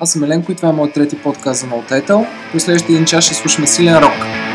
Аз съм Еленко и това е моят трети подкаст за Title. През следващия един час ще слушаме силен рок.「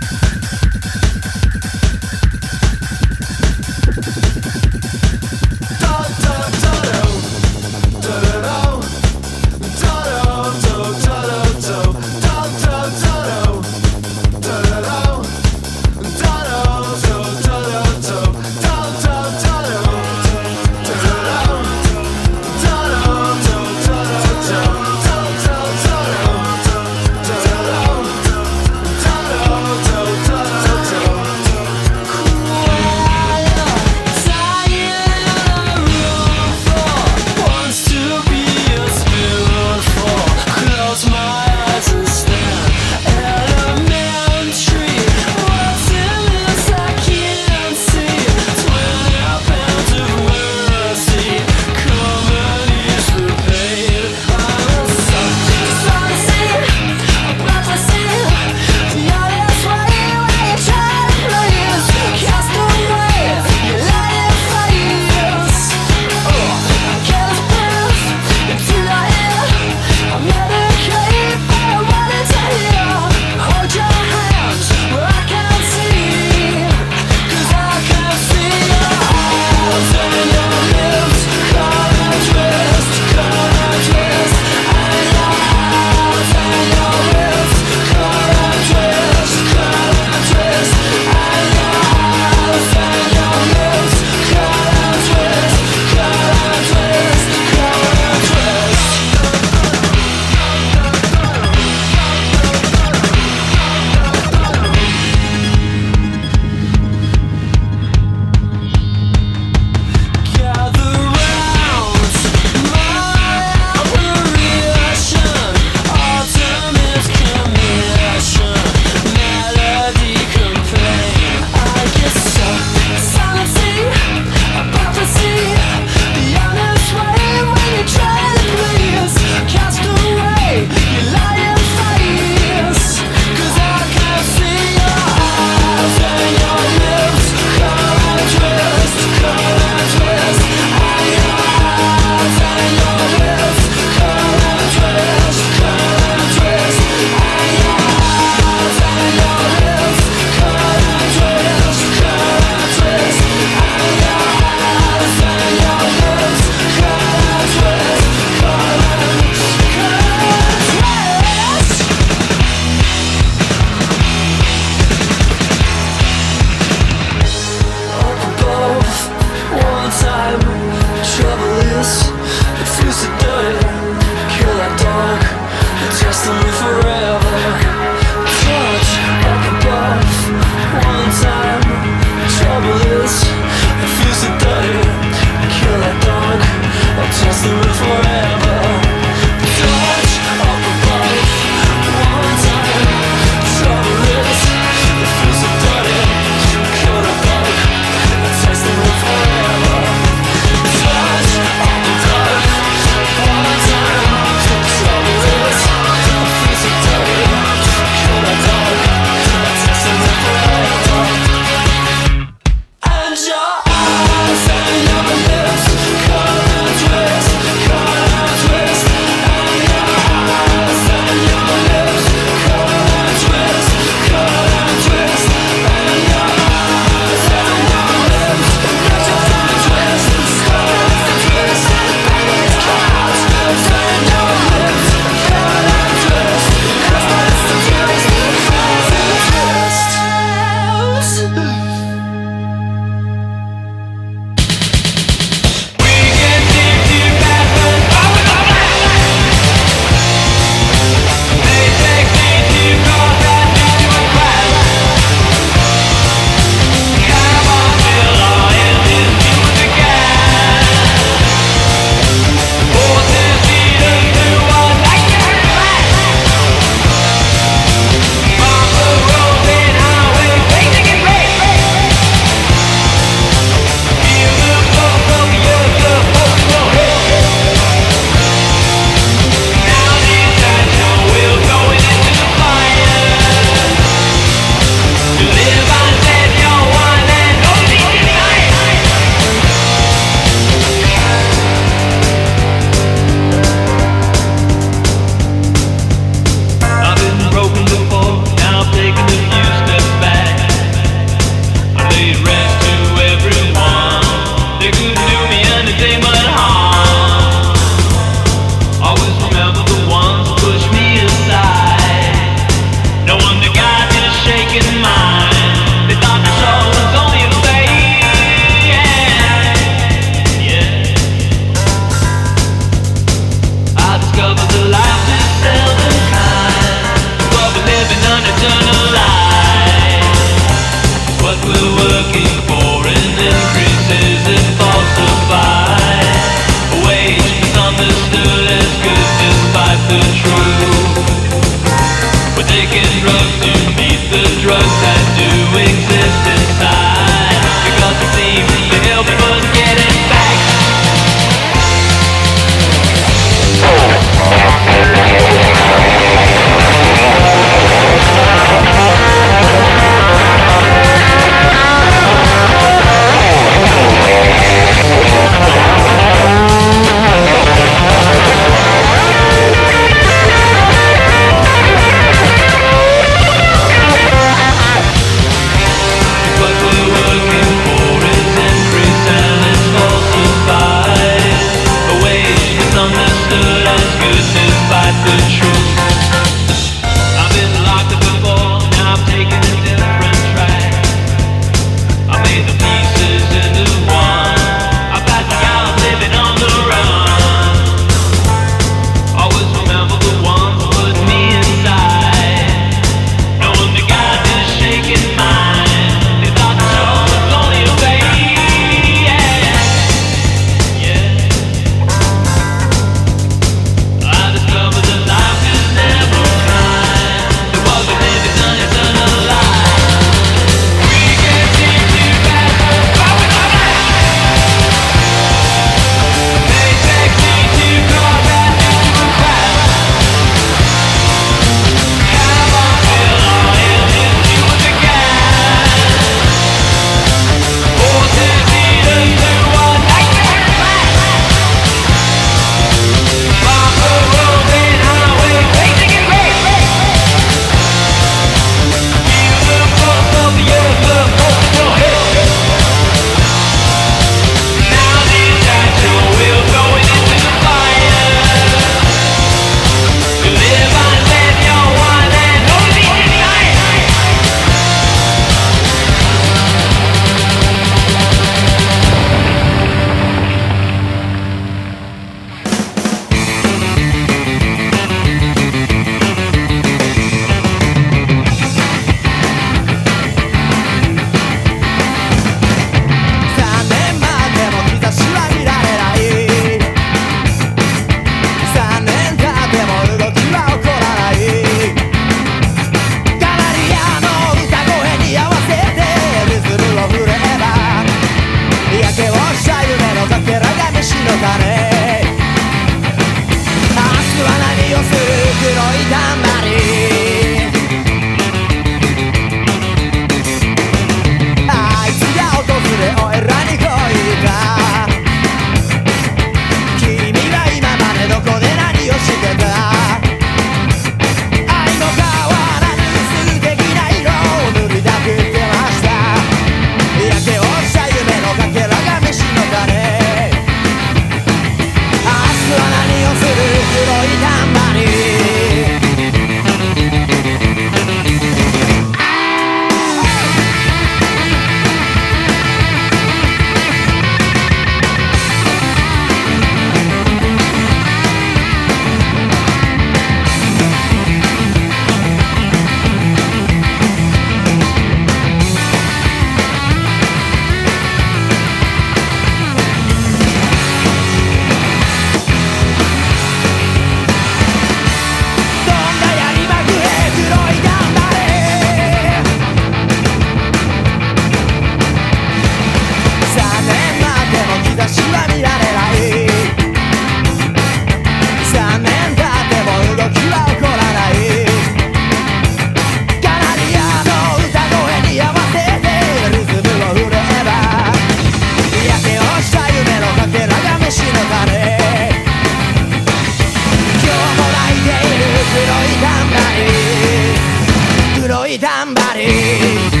body.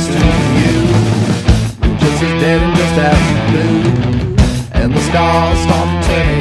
next to you. Just as dead and just as blue. And the stars start turning.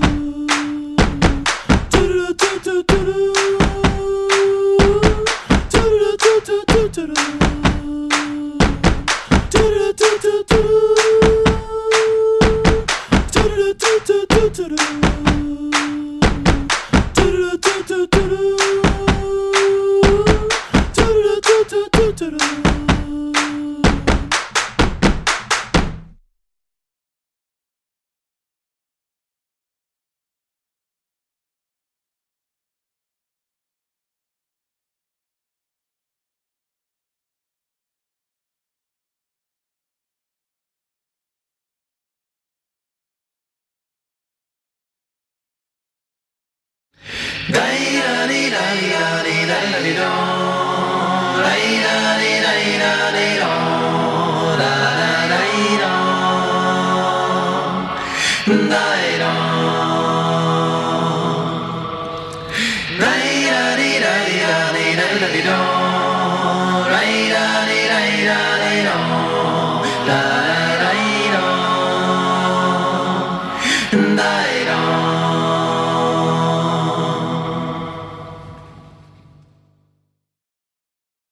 Da